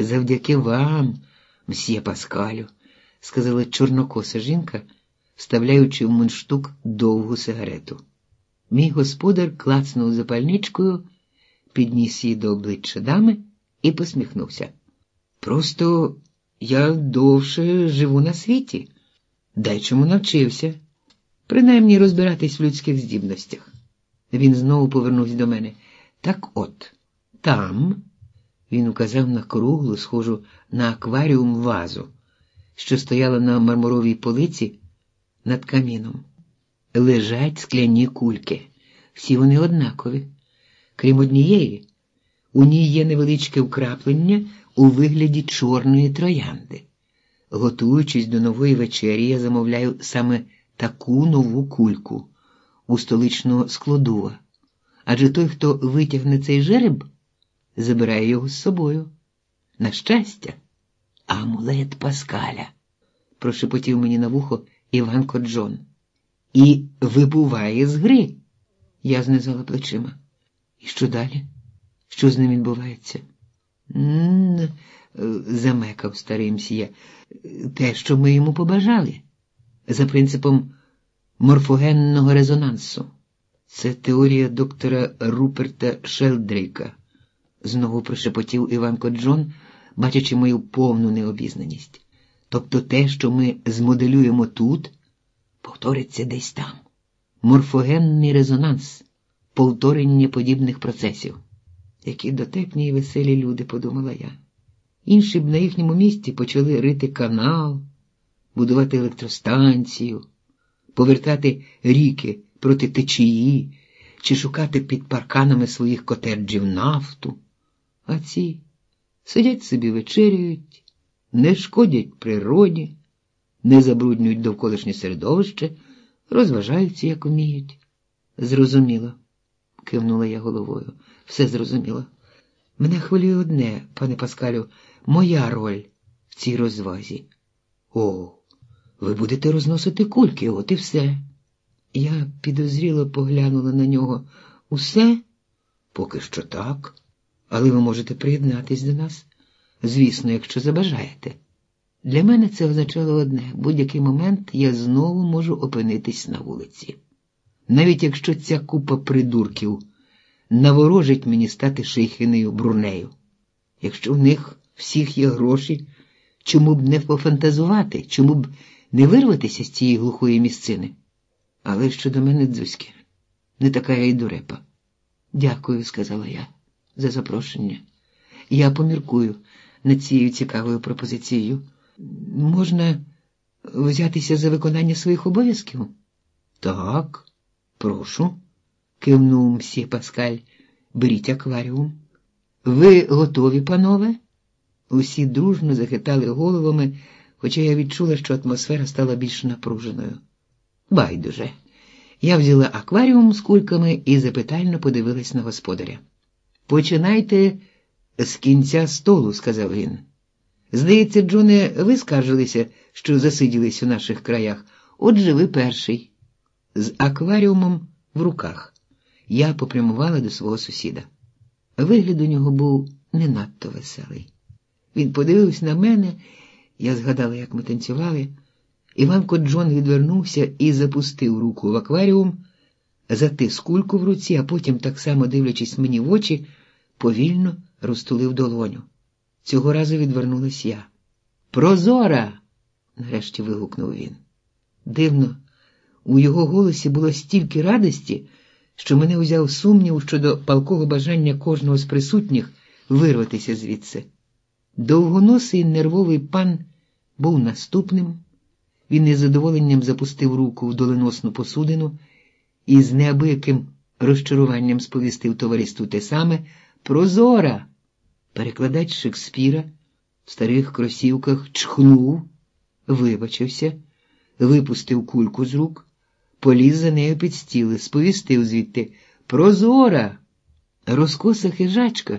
Завдяки вам, мсьє Паскалю, сказала чорнокоса жінка, вставляючи в мундштук довгу сигарету. Мій господар клацнув запальничкою, підніс її до обличчя дами і посміхнувся. Просто я довше живу на світі, дечому навчився, принаймні розбиратись в людських здібностях. Він знову повернувся до мене. Так от, там, він указав на круглу, схожу на акваріум вазу, що стояла на мармуровій полиці над каміном. Лежать скляні кульки. Всі вони однакові. Крім однієї, у ній є невеличке вкраплення у вигляді чорної троянди. Готуючись до нової вечері, я замовляю саме таку нову кульку у столичного складува. Адже той, хто витягне цей жереб, забирає його з собою. На щастя, амулет Паскаля, прошепотів мені на вухо Іванко Джон. І вибуває з гри. Я знизала плечима. І що далі? Що з ним відбувається? Замекав старий мсьє. Те, що ми йому побажали, за принципом морфогенного резонансу. Це теорія доктора Руперта Шелдрейка, знову прошепотів Іванко Джон, бачачи мою повну необізнаність. Тобто те, що ми змоделюємо тут, повториться десь там. Морфогенний резонанс, повторення подібних процесів. Які дотепні і веселі люди, подумала я. Інші б на їхньому місці почали рити канал, будувати електростанцію, повертати ріки проти течії чи шукати під парканами своїх котеджів нафту. А ці сидять собі вечерюють, не шкодять природі, не забруднюють довколишнє середовище, розважаються, як вміють. Зрозуміло, кивнула я головою. Все зрозуміло. Мене хвилює одне, пане Паскалю, моя роль в цій розвазі. О, ви будете розносити кульки, от і все. Я підозріло поглянула на нього. Усе? Поки що так. Але ви можете приєднатись до нас, звісно, якщо забажаєте. Для мене це означало одне: будь-який момент я знову можу опинитись на вулиці. Навіть якщо ця купа придурків наворожить мені стати шейхинею брунею. Якщо в них всіх є гроші, чому б не пофантазувати, чому б не вирватися з цієї глухої місцини? Але щодо мене, Дзузьки, не така я й дурепа. Дякую, сказала я, за запрошення. Я поміркую над цією цікавою пропозицією. Можна взятися за виконання своїх обов'язків? Так, прошу, кивнув мсі Паскаль. Беріть акваріум. Ви готові, панове? Усі дружно захитали головами, хоча я відчула, що атмосфера стала більш напруженою. Байдуже. Я взяла акваріум з кульками і запитально подивилась на господаря. Починайте з кінця столу, сказав він. Здається, Джоне, ви скаржилися, що засиділись у наших краях. Отже, ви перший. З акваріумом в руках. Я попрямувала до свого сусіда. Вигляд у нього був не надто веселий. Він подивився на мене, я згадала, як ми танцювали. Іванко Джон відвернувся і запустив руку в акваріум, затис кульку в руці, а потім, так само дивлячись мені в очі, повільно розтулив долоню. Цього разу відвернулась я. Прозора! нарешті вигукнув він. Дивно, у його голосі було стільки радості, що мене узяв сумнів щодо палкого бажання кожного з присутніх вирватися звідси. Довгоносий нервовий пан був наступним. Він із задоволенням запустив руку в доленосну посудину і з неабияким розчаруванням сповістив товариству те саме Прозора. Перекладач Шекспіра в старих кросівках чхнув, вибачився, випустив кульку з рук, поліз за нею під стіли, сповістив звідти Прозора. Розкоса хижачка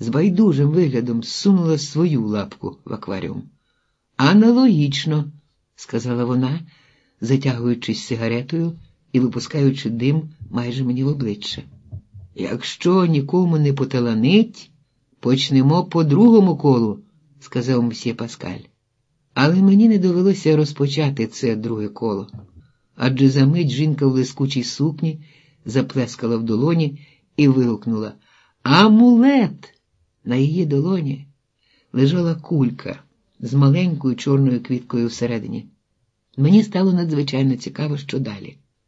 з байдужим виглядом зсунула свою лапку в акваріум. Аналогічно, сказала вона, затягуючись сигаретою і випускаючи дим майже мені в обличчя. Якщо нікому не поталанить, Почнемо по другому колу, сказав мсьє Паскаль. Але мені не довелося розпочати це друге коло. Адже за мить жінка в лискучій сукні заплескала в долоні і вигукнула Амулет! На її долоні лежала кулька з маленькою чорною квіткою всередині. Мені стало надзвичайно цікаво, що далі.